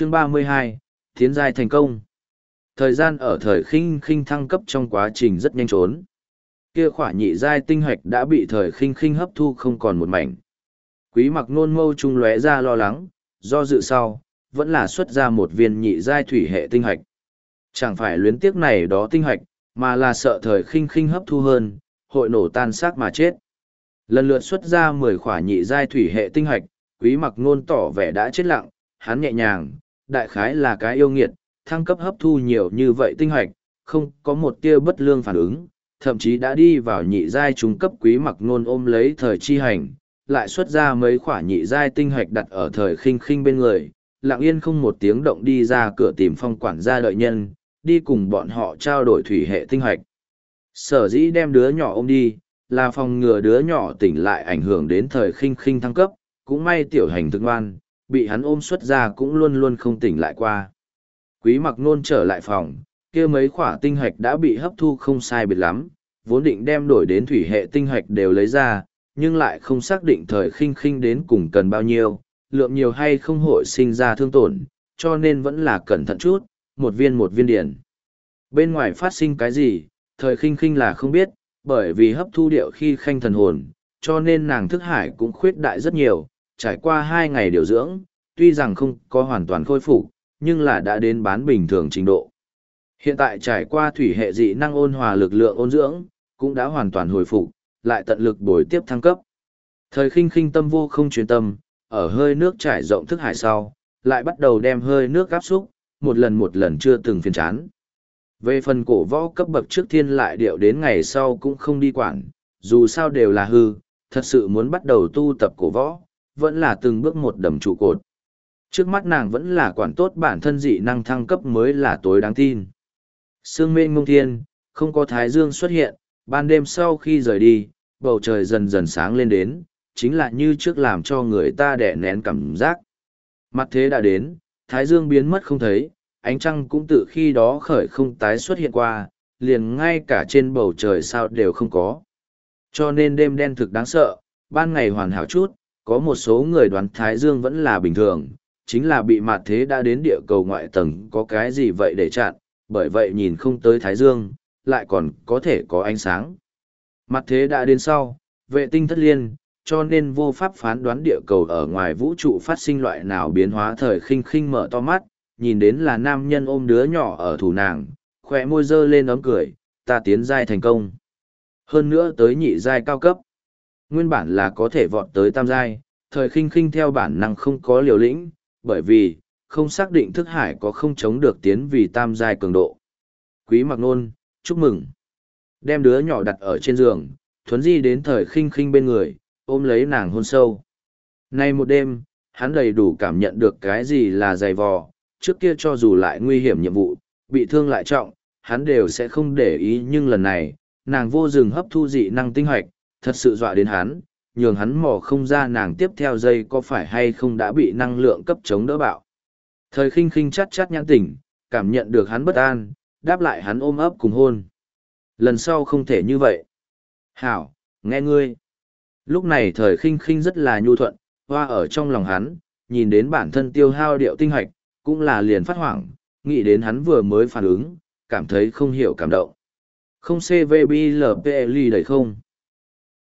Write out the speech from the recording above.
Chương ba mươi hai giai thành công. Thời gian ở thời khinh khinh thăng cấp trong quá trình rất nhanh trốn. Kia khỏa nhị giai tinh hoạch đã bị thời khinh khinh hấp thu không còn một mảnh. Quý mặc nôn mâu trung lóe ra lo lắng, do dự sau, vẫn là xuất ra một viên nhị giai thủy hệ tinh hoạch. Chẳng phải luyến tiếc này đó tinh hoạch, mà là sợ thời khinh khinh hấp thu hơn, hội nổ tan xác mà chết. Lần lượt xuất ra mười khỏa nhị giai thủy hệ tinh hoạch, quý mặc nôn tỏ vẻ đã chết lặng, hắn nhẹ nhàng, đại khái là cái yêu nghiệt, thăng cấp hấp thu nhiều như vậy tinh hoạch, không có một tia bất lương phản ứng, thậm chí đã đi vào nhị giai trung cấp quý mặc nôn ôm lấy thời chi hành, lại xuất ra mấy khỏa nhị giai tinh hoạch đặt ở thời khinh khinh bên người, lặng yên không một tiếng động đi ra cửa tìm phong quản gia đợi nhân, đi cùng bọn họ trao đổi thủy hệ tinh hoạch. Sở dĩ đem đứa nhỏ ôm đi, là phòng ngừa đứa nhỏ tỉnh lại ảnh hưởng đến thời khinh khinh thăng cấp, cũng may tiểu hành thức ngoan, bị hắn ôm xuất ra cũng luôn luôn không tỉnh lại qua. Quý mặc nôn trở lại phòng, kia mấy khỏa tinh hạch đã bị hấp thu không sai biệt lắm, vốn định đem đổi đến thủy hệ tinh hạch đều lấy ra, nhưng lại không xác định thời khinh khinh đến cùng cần bao nhiêu, lượng nhiều hay không hội sinh ra thương tổn, cho nên vẫn là cẩn thận chút, một viên một viên điển. Bên ngoài phát sinh cái gì, thời khinh khinh là không biết, bởi vì hấp thu điệu khi khanh thần hồn, cho nên nàng thức hải cũng khuyết đại rất nhiều, trải qua hai ngày điều dưỡng, tuy rằng không có hoàn toàn khôi phục, nhưng là đã đến bán bình thường trình độ. Hiện tại trải qua thủy hệ dị năng ôn hòa lực lượng ôn dưỡng, cũng đã hoàn toàn hồi phục, lại tận lực bồi tiếp thăng cấp. Thời khinh khinh tâm vô không chuyên tâm, ở hơi nước trải rộng thức hải sau, lại bắt đầu đem hơi nước áp xúc, một lần một lần chưa từng phiền chán. Về phần cổ võ cấp bậc trước thiên lại điệu đến ngày sau cũng không đi quản, dù sao đều là hư, thật sự muốn bắt đầu tu tập cổ võ, vẫn là từng bước một đầm trụ cột. Trước mắt nàng vẫn là quản tốt bản thân dị năng thăng cấp mới là tối đáng tin. Sương mênh mông thiên, không có thái dương xuất hiện, ban đêm sau khi rời đi, bầu trời dần dần sáng lên đến, chính là như trước làm cho người ta đẻ nén cảm giác. Mặt thế đã đến, thái dương biến mất không thấy, ánh trăng cũng tự khi đó khởi không tái xuất hiện qua, liền ngay cả trên bầu trời sao đều không có. Cho nên đêm đen thực đáng sợ, ban ngày hoàn hảo chút, có một số người đoán Thái Dương vẫn là bình thường, chính là bị mạt thế đã đến địa cầu ngoại tầng có cái gì vậy để chặn, bởi vậy nhìn không tới Thái Dương, lại còn có thể có ánh sáng. Mặt thế đã đến sau, vệ tinh thất liên, cho nên vô pháp phán đoán địa cầu ở ngoài vũ trụ phát sinh loại nào biến hóa thời khinh khinh mở to mắt, nhìn đến là nam nhân ôm đứa nhỏ ở thủ nàng, khỏe môi dơ lên ấm cười, ta tiến giai thành công. Hơn nữa tới nhị giai cao cấp. Nguyên bản là có thể vọt tới tam giai, thời khinh khinh theo bản năng không có liều lĩnh, bởi vì, không xác định thức hải có không chống được tiến vì tam giai cường độ. Quý mặc nôn, chúc mừng. Đem đứa nhỏ đặt ở trên giường, thuấn di đến thời khinh khinh bên người, ôm lấy nàng hôn sâu. Nay một đêm, hắn đầy đủ cảm nhận được cái gì là dày vò, trước kia cho dù lại nguy hiểm nhiệm vụ, bị thương lại trọng, hắn đều sẽ không để ý nhưng lần này, nàng vô dừng hấp thu dị năng tinh hoạch, thật sự dọa đến hắn, nhường hắn mò không ra nàng tiếp theo dây có phải hay không đã bị năng lượng cấp chống đỡ bạo. Thời khinh khinh chát chát nhãn tỉnh, cảm nhận được hắn bất an, đáp lại hắn ôm ấp cùng hôn. Lần sau không thể như vậy. Hảo, nghe ngươi. Lúc này thời khinh khinh rất là nhu thuận, hoa ở trong lòng hắn, nhìn đến bản thân tiêu hao điệu tinh hoạch, cũng là liền phát hoảng, nghĩ đến hắn vừa mới phản ứng, cảm thấy không hiểu cảm động. Không CVBLPL đầy không?